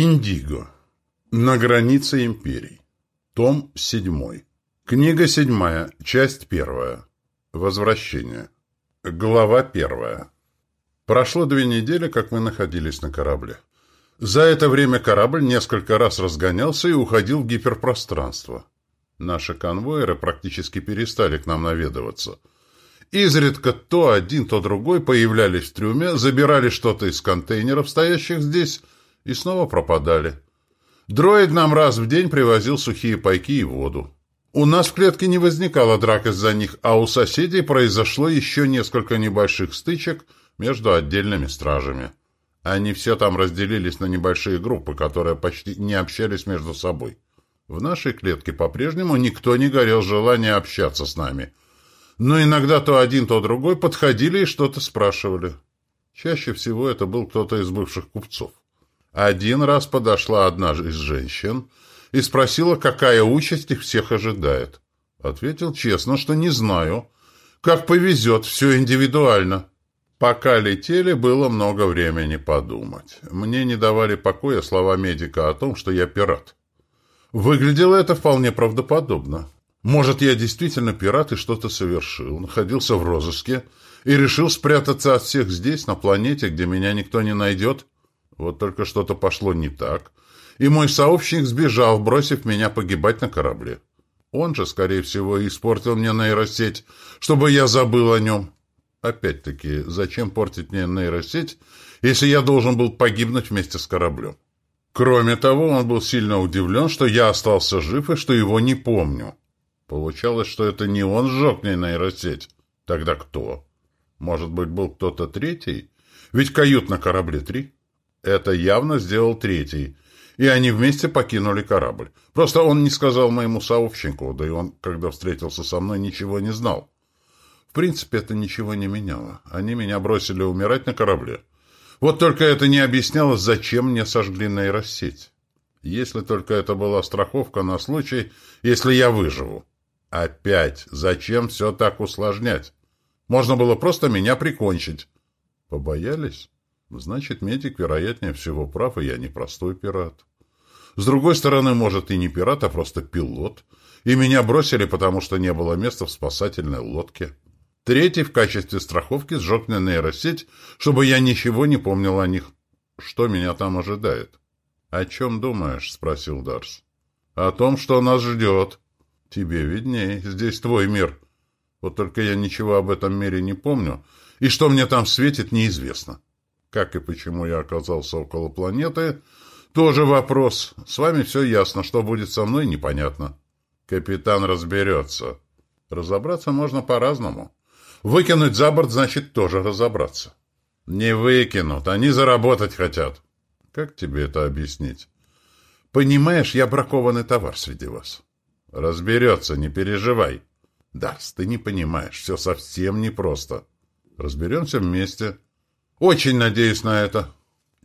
Индиго. На границе империй. Том 7. Книга 7. Часть 1. Возвращение. Глава 1. Прошло две недели, как мы находились на корабле. За это время корабль несколько раз разгонялся и уходил в гиперпространство. Наши конвоиры практически перестали к нам наведываться. Изредка то один, то другой появлялись в трюме, забирали что-то из контейнеров, стоящих здесь, и снова пропадали. Дроид нам раз в день привозил сухие пайки и воду. У нас в клетке не возникало драк из-за них, а у соседей произошло еще несколько небольших стычек между отдельными стражами. Они все там разделились на небольшие группы, которые почти не общались между собой. В нашей клетке по-прежнему никто не горел желанием общаться с нами. Но иногда то один, то другой подходили и что-то спрашивали. Чаще всего это был кто-то из бывших купцов. Один раз подошла одна из женщин и спросила, какая участь их всех ожидает. Ответил честно, что не знаю. Как повезет, все индивидуально. Пока летели, было много времени подумать. Мне не давали покоя слова медика о том, что я пират. Выглядело это вполне правдоподобно. Может, я действительно пират и что-то совершил, находился в розыске и решил спрятаться от всех здесь, на планете, где меня никто не найдет? Вот только что-то пошло не так, и мой сообщник сбежал, бросив меня погибать на корабле. Он же, скорее всего, испортил мне нейросеть, чтобы я забыл о нем. Опять-таки, зачем портить мне нейросеть, если я должен был погибнуть вместе с кораблем? Кроме того, он был сильно удивлен, что я остался жив и что его не помню. Получалось, что это не он сжег мне нейросеть. Тогда кто? Может быть, был кто-то третий? Ведь кают на корабле три. Это явно сделал третий. И они вместе покинули корабль. Просто он не сказал моему сообщнику, да и он, когда встретился со мной, ничего не знал. В принципе, это ничего не меняло. Они меня бросили умирать на корабле. Вот только это не объясняло, зачем мне сожгли нейросеть. Если только это была страховка на случай, если я выживу. Опять, зачем все так усложнять? Можно было просто меня прикончить. Побоялись? Значит, медик, вероятнее всего, прав, и я не простой пират. С другой стороны, может, и не пират, а просто пилот. И меня бросили, потому что не было места в спасательной лодке. Третий в качестве страховки сжег мне нейросеть, чтобы я ничего не помнил о них. Что меня там ожидает? — О чем думаешь? — спросил Дарс. — О том, что нас ждет. — Тебе видней, здесь твой мир. Вот только я ничего об этом мире не помню, и что мне там светит, неизвестно. — как и почему я оказался около планеты, тоже вопрос. С вами все ясно, что будет со мной, непонятно. Капитан разберется. Разобраться можно по-разному. Выкинуть за борт значит тоже разобраться. Не выкинут, они заработать хотят. Как тебе это объяснить? Понимаешь, я бракованный товар среди вас. Разберется, не переживай. Дарс, ты не понимаешь, все совсем непросто. Разберемся вместе. Очень надеюсь на это.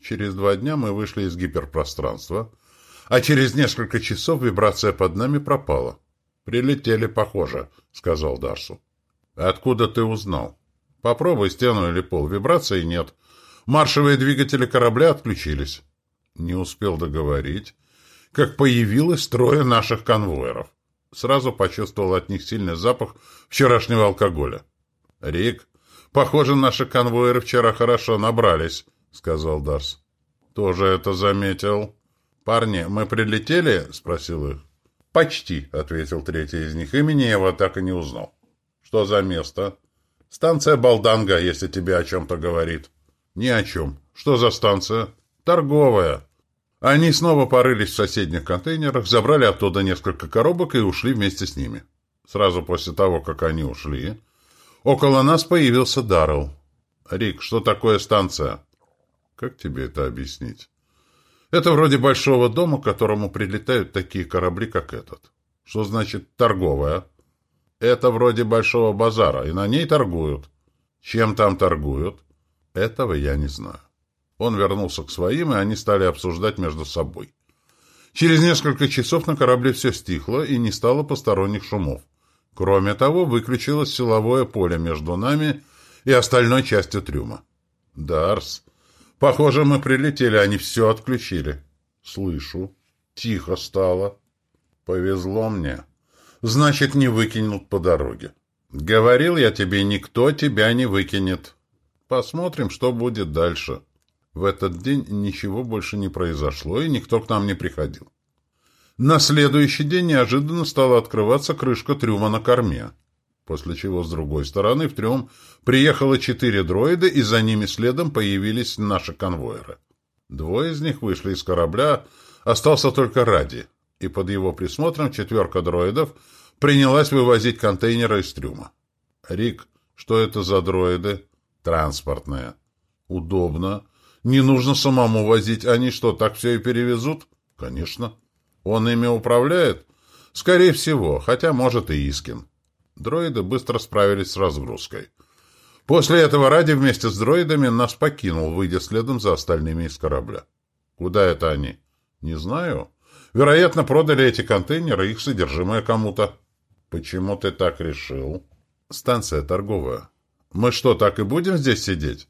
Через два дня мы вышли из гиперпространства, а через несколько часов вибрация под нами пропала. «Прилетели, похоже», — сказал Дарсу. «Откуда ты узнал?» «Попробуй стену или пол. Вибрации нет. Маршевые двигатели корабля отключились». Не успел договорить, как появилось трое наших конвоиров. Сразу почувствовал от них сильный запах вчерашнего алкоголя. «Рик, Похоже, наши конвоиры вчера хорошо набрались, сказал Дарс. Тоже это заметил. Парни, мы прилетели? спросил их. Почти, ответил третий из них. Имени я его так и не узнал. Что за место? Станция Балданга, если тебе о чем-то говорит. Ни о чем. Что за станция? Торговая. Они снова порылись в соседних контейнерах, забрали оттуда несколько коробок и ушли вместе с ними. Сразу после того, как они ушли, Около нас появился Даррелл. «Рик, что такое станция?» «Как тебе это объяснить?» «Это вроде большого дома, к которому прилетают такие корабли, как этот». «Что значит торговая?» «Это вроде большого базара, и на ней торгуют». «Чем там торгуют?» «Этого я не знаю». Он вернулся к своим, и они стали обсуждать между собой. Через несколько часов на корабле все стихло, и не стало посторонних шумов. Кроме того, выключилось силовое поле между нами и остальной частью трюма. «Дарс, похоже, мы прилетели, они все отключили». Слышу. Тихо стало. Повезло мне. Значит, не выкинут по дороге. Говорил я тебе, никто тебя не выкинет. Посмотрим, что будет дальше. В этот день ничего больше не произошло, и никто к нам не приходил. На следующий день неожиданно стала открываться крышка трюма на корме, после чего с другой стороны в трюм приехало четыре дроида, и за ними следом появились наши конвоиры. Двое из них вышли из корабля, остался только Ради, и под его присмотром четверка дроидов принялась вывозить контейнеры из трюма. «Рик, что это за дроиды?» «Транспортные». «Удобно. Не нужно самому возить. Они что, так все и перевезут?» «Конечно». «Он ими управляет?» «Скорее всего, хотя, может, и Искин». Дроиды быстро справились с разгрузкой. После этого Ради вместе с дроидами нас покинул, выйдя следом за остальными из корабля. Куда это они? Не знаю. Вероятно, продали эти контейнеры, их содержимое кому-то. Почему ты так решил? Станция торговая. Мы что, так и будем здесь сидеть?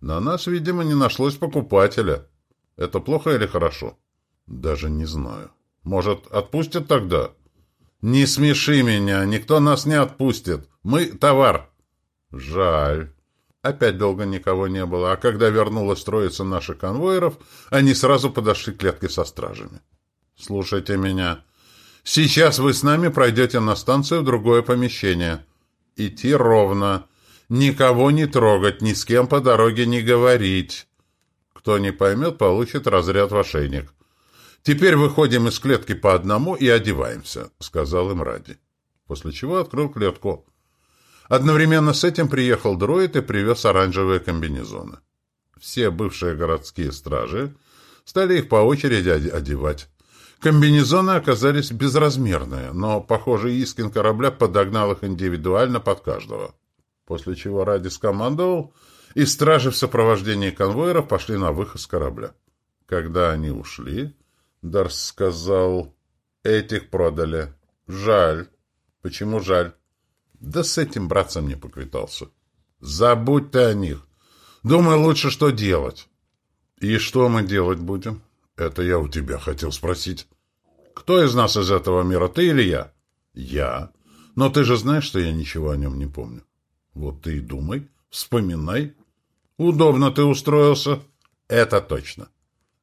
На нас, видимо, не нашлось покупателя. Это плохо или хорошо? Даже не знаю. Может, отпустят тогда? Не смеши меня, никто нас не отпустит. Мы товар. Жаль. Опять долго никого не было, а когда вернулась троица наших конвоиров, они сразу подошли к клетке со стражами. «Слушайте меня. Сейчас вы с нами пройдете на станцию в другое помещение. Идти ровно. Никого не трогать, ни с кем по дороге не говорить. Кто не поймет, получит разряд в ошейник. Теперь выходим из клетки по одному и одеваемся», — сказал им Ради. После чего открыл клетку. Одновременно с этим приехал дроид и привез оранжевые комбинезоны. Все бывшие городские стражи стали их по очереди одевать. Комбинезоны оказались безразмерные, но, похоже, Искин корабля подогнал их индивидуально под каждого. После чего Ради скомандовал, и стражи в сопровождении конвоиров пошли на выход с корабля. Когда они ушли, Дарс сказал, «Этих продали. Жаль». «Почему жаль?» Да с этим братцем не поквитался. Забудь ты о них. Думай лучше, что делать. И что мы делать будем? Это я у тебя хотел спросить. Кто из нас из этого мира, ты или я? Я. Но ты же знаешь, что я ничего о нем не помню. Вот ты и думай, вспоминай. Удобно ты устроился. Это точно.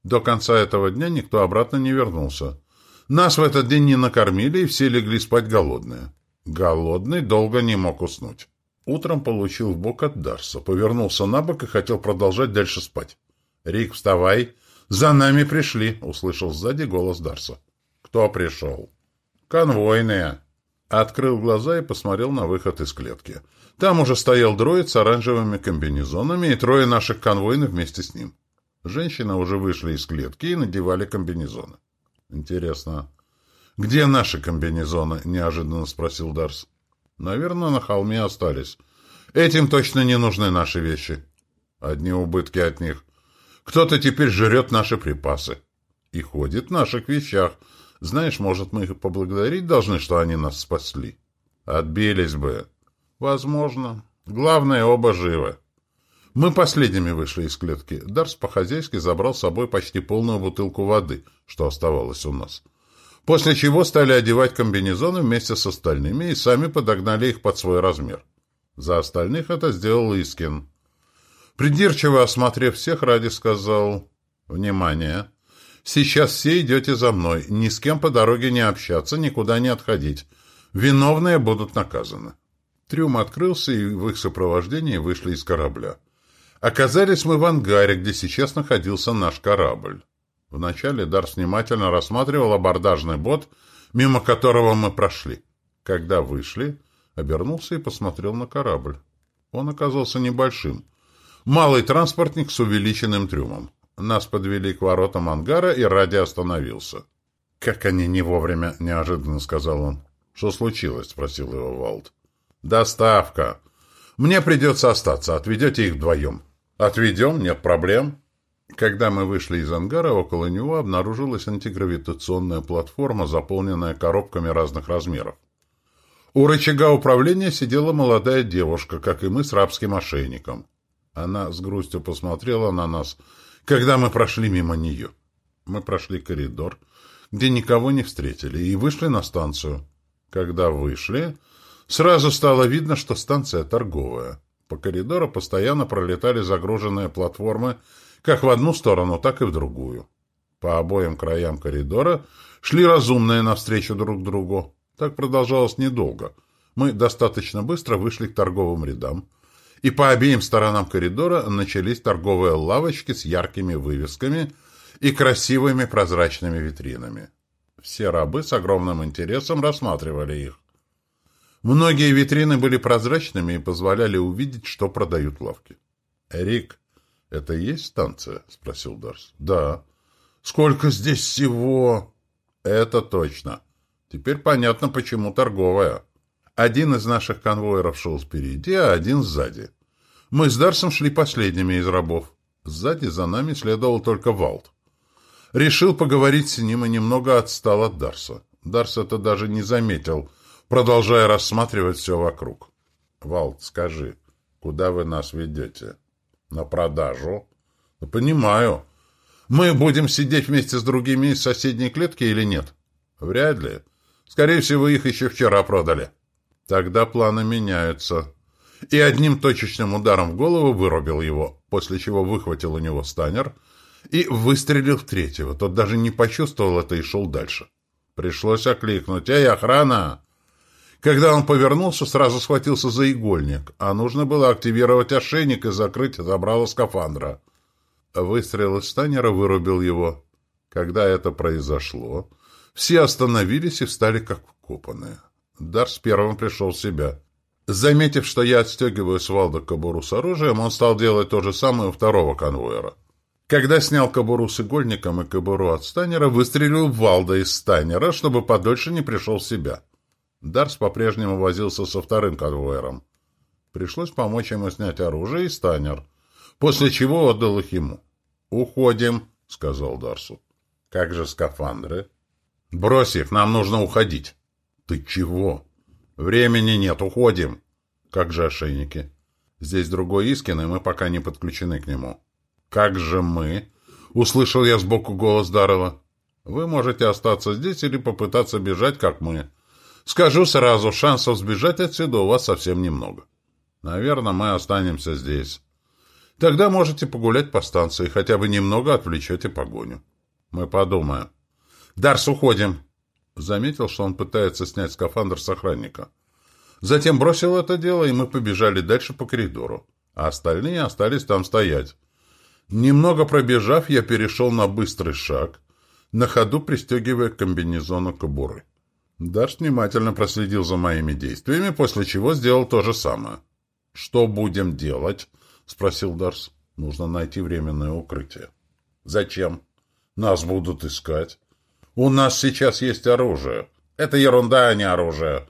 До конца этого дня никто обратно не вернулся. Нас в этот день не накормили, и все легли спать голодные. Голодный долго не мог уснуть. Утром получил в бок от Дарса, повернулся на бок и хотел продолжать дальше спать. «Рик, вставай! За нами пришли!» — услышал сзади голос Дарса. «Кто пришел?» «Конвойные!» Открыл глаза и посмотрел на выход из клетки. Там уже стоял дроид с оранжевыми комбинезонами и трое наших конвойных вместе с ним. Женщины уже вышли из клетки и надевали комбинезоны. Интересно, «Где наши комбинезоны?» — неожиданно спросил Дарс. «Наверное, на холме остались. Этим точно не нужны наши вещи. Одни убытки от них. Кто-то теперь жрет наши припасы. И ходит в наших вещах. Знаешь, может, мы их поблагодарить должны, что они нас спасли? Отбились бы. Возможно. Главное, оба живы». Мы последними вышли из клетки. Дарс по-хозяйски забрал с собой почти полную бутылку воды, что оставалось у нас после чего стали одевать комбинезоны вместе с остальными и сами подогнали их под свой размер. За остальных это сделал Искин. Придирчиво осмотрев всех, Ради сказал «Внимание! Сейчас все идете за мной, ни с кем по дороге не общаться, никуда не отходить. Виновные будут наказаны». Трюм открылся, и в их сопровождении вышли из корабля. Оказались мы в ангаре, где сейчас находился наш корабль. Вначале Дарс внимательно рассматривал абордажный бот, мимо которого мы прошли. Когда вышли, обернулся и посмотрел на корабль. Он оказался небольшим. Малый транспортник с увеличенным трюмом. Нас подвели к воротам ангара, и Ради остановился. «Как они не вовремя!» — неожиданно сказал он. «Что случилось?» — спросил его Валд. «Доставка. Мне придется остаться. Отведете их вдвоем». «Отведем, нет проблем». Когда мы вышли из ангара, около него обнаружилась антигравитационная платформа, заполненная коробками разных размеров. У рычага управления сидела молодая девушка, как и мы, с рабским ошейником. Она с грустью посмотрела на нас, когда мы прошли мимо нее. Мы прошли коридор, где никого не встретили, и вышли на станцию. Когда вышли, сразу стало видно, что станция торговая. По коридору постоянно пролетали загруженные платформы как в одну сторону, так и в другую. По обоим краям коридора шли разумные навстречу друг другу. Так продолжалось недолго. Мы достаточно быстро вышли к торговым рядам, и по обеим сторонам коридора начались торговые лавочки с яркими вывесками и красивыми прозрачными витринами. Все рабы с огромным интересом рассматривали их. Многие витрины были прозрачными и позволяли увидеть, что продают лавки. «Рик, это и есть станция?» — спросил Дарс. «Да». «Сколько здесь всего?» «Это точно. Теперь понятно, почему торговая». Один из наших конвоиров шел спереди, а один сзади. Мы с Дарсом шли последними из рабов. Сзади за нами следовал только Валт. Решил поговорить с ним и немного отстал от Дарса. Дарс это даже не заметил, продолжая рассматривать все вокруг. «Валт, скажи, куда вы нас ведете?» «На продажу?» «Ну, «Понимаю. Мы будем сидеть вместе с другими из соседней клетки или нет?» «Вряд ли. Скорее всего, их еще вчера продали». Тогда планы меняются. И одним точечным ударом в голову вырубил его, после чего выхватил у него станер и выстрелил в третьего. Тот даже не почувствовал это и шел дальше. Пришлось окликнуть «Эй, охрана!» Когда он повернулся, сразу схватился за игольник, а нужно было активировать ошейник и закрыть забрало скафандра. Выстрел из станера вырубил его. Когда это произошло, все остановились и встали как вкопанные. Дарс первым пришел в себя. Заметив, что я отстегиваю с Валда кобуру с оружием, он стал делать то же самое у второго конвоера. Когда снял кобуру с игольником и кобуру от станера, выстрелил в Валда из станера, чтобы подольше не пришел в себя. Дарс по-прежнему возился со вторым конвоером. Пришлось помочь ему снять оружие и станер, после чего отдал их ему. «Уходим», — сказал Дарсу. «Как же скафандры?» «Брось их, нам нужно уходить». «Ты чего?» «Времени нет, уходим!» «Как же ошейники?» «Здесь другой Искин, и мы пока не подключены к нему». «Как же мы?» — услышал я сбоку голос Дарова. «Вы можете остаться здесь или попытаться бежать, как мы. Скажу сразу, шансов сбежать отсюда у вас совсем немного. Наверное, мы останемся здесь. Тогда можете погулять по станции, хотя бы немного отвлечете погоню. Мы подумаем. Дарс, уходим!» Заметил, что он пытается снять скафандр с охранника. Затем бросил это дело, и мы побежали дальше по коридору. А остальные остались там стоять. Немного пробежав, я перешел на быстрый шаг, на ходу пристегивая к комбинезону. Дарш внимательно проследил за моими действиями, после чего сделал то же самое. «Что будем делать?» — спросил Дарс. «Нужно найти временное укрытие». «Зачем?» «Нас будут искать. У нас сейчас есть оружие. Это ерунда, а не оружие.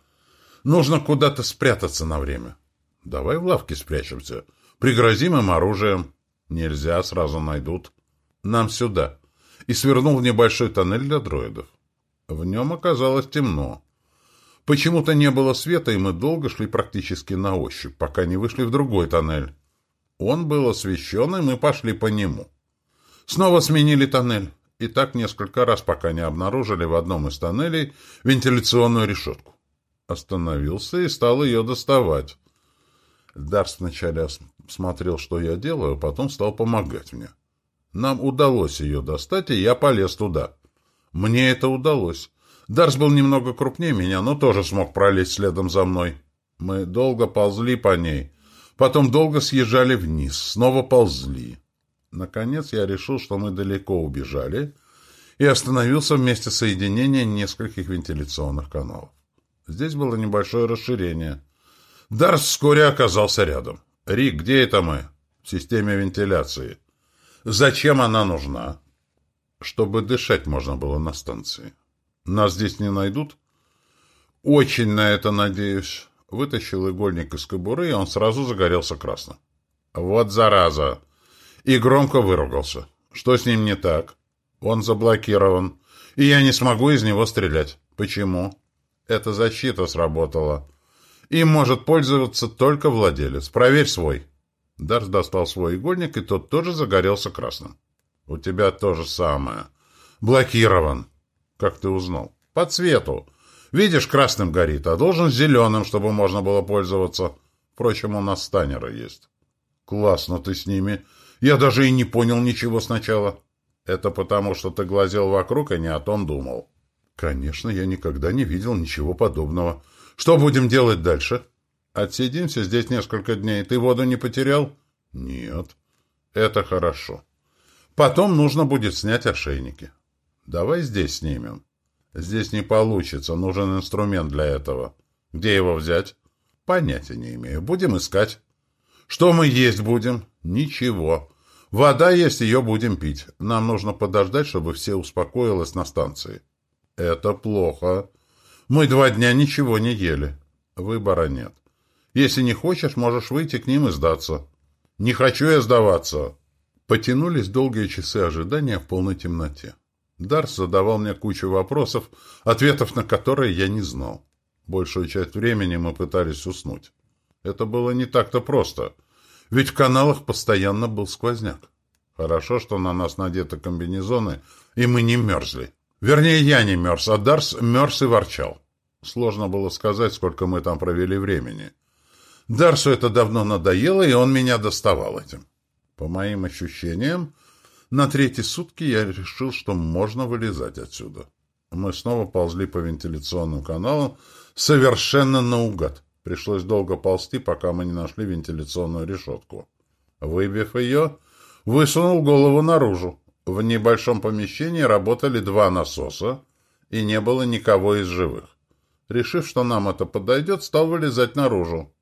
Нужно куда-то спрятаться на время. Давай в лавке спрячемся. Пригрозим им оружием. Нельзя, сразу найдут. Нам сюда. И свернул в небольшой тоннель для дроидов. В нем оказалось темно. Почему-то не было света, и мы долго шли практически на ощупь, пока не вышли в другой тоннель. Он был освещен, и мы пошли по нему. Снова сменили тоннель и так несколько раз, пока не обнаружили в одном из тоннелей вентиляционную решетку. Остановился и стал ее доставать. Дарс вначале смотрел, что я делаю, потом стал помогать мне. Нам удалось ее достать, и я полез туда. Мне это удалось. Дарс был немного крупнее меня, но тоже смог пролезть следом за мной. Мы долго ползли по ней, потом долго съезжали вниз, снова ползли. Наконец я решил, что мы далеко убежали, и остановился в месте соединения нескольких вентиляционных каналов. Здесь было небольшое расширение. Дарс вскоре оказался рядом. «Рик, где это мы?» «В системе вентиляции». «Зачем она нужна?» «Чтобы дышать можно было на станции». «Нас здесь не найдут?» «Очень на это надеюсь». Вытащил игольник из кобуры, и он сразу загорелся красным. «Вот зараза!» и громко выругался. Что с ним не так? Он заблокирован, и я не смогу из него стрелять. Почему? Эта защита сработала. Им может пользоваться только владелец. Проверь свой. Дарс достал свой игольник, и тот тоже загорелся красным. У тебя то же самое. Блокирован. Как ты узнал? По цвету. Видишь, красным горит, а должен зеленым, чтобы можно было пользоваться. Впрочем, у нас станеры есть. Классно ты с ними. Я даже и не понял ничего сначала. Это потому, что ты глазел вокруг и не о том думал. Конечно, я никогда не видел ничего подобного. Что будем делать дальше? Отсидимся здесь несколько дней. Ты воду не потерял? Нет. Это хорошо. Потом нужно будет снять ошейники. Давай здесь снимем. Здесь не получится, нужен инструмент для этого. Где его взять? Понятия не имею. Будем искать. Что мы есть будем? Ничего. Вода есть, ее будем пить. Нам нужно подождать, чтобы все успокоилось на станции. Это плохо. Мы два дня ничего не ели. Выбора нет. Если не хочешь, можешь выйти к ним и сдаться. Не хочу я сдаваться. Потянулись долгие часы ожидания в полной темноте. Дарс задавал мне кучу вопросов, ответов на которые я не знал. Большую часть времени мы пытались уснуть. Это было не так-то просто, ведь в каналах постоянно был сквозняк. Хорошо, что на нас надеты комбинезоны, и мы не мерзли. Вернее, я не мерз, а Дарс мерз и ворчал. Сложно было сказать, сколько мы там провели времени. Дарсу это давно надоело, и он меня доставал этим. По моим ощущениям, на третьи сутки я решил, что можно вылезать отсюда. Мы снова ползли по вентиляционным каналам совершенно наугад. Пришлось долго ползти, пока мы не нашли вентиляционную решетку. Выбив ее, высунул голову наружу. В небольшом помещении работали два насоса, и не было никого из живых. Решив, что нам это подойдет, стал вылезать наружу.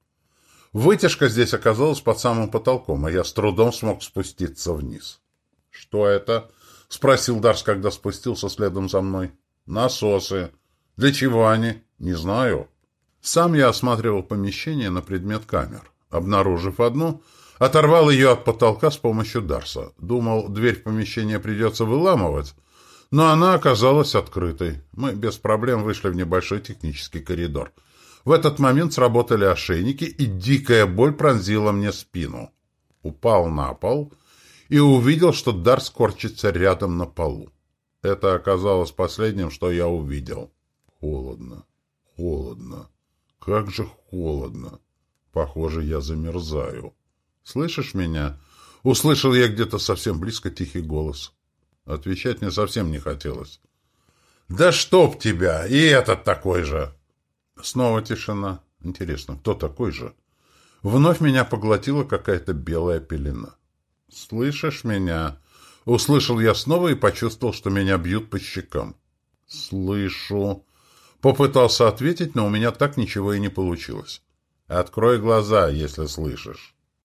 Вытяжка здесь оказалась под самым потолком, а я с трудом смог спуститься вниз. «Что это?» — спросил Дарс, когда спустился следом за мной. «Насосы. Для чего они?» «Не знаю». Сам я осматривал помещение на предмет камер. Обнаружив одну, оторвал ее от потолка с помощью Дарса. Думал, дверь в помещение придется выламывать, но она оказалась открытой. Мы без проблем вышли в небольшой технический коридор. В этот момент сработали ошейники, и дикая боль пронзила мне спину. Упал на пол и увидел, что Дар скорчится рядом на полу. Это оказалось последним, что я увидел. Холодно, холодно, как же холодно. Похоже, я замерзаю. «Слышишь меня?» Услышал я где-то совсем близко тихий голос. Отвечать мне совсем не хотелось. «Да чтоб тебя! И этот такой же!» Снова тишина. Интересно, кто такой же? Вновь меня поглотила какая-то белая пелена. «Слышишь меня?» Услышал я снова и почувствовал, что меня бьют по щекам. «Слышу». Попытался ответить, но у меня так ничего и не получилось. «Открой глаза, если слышишь».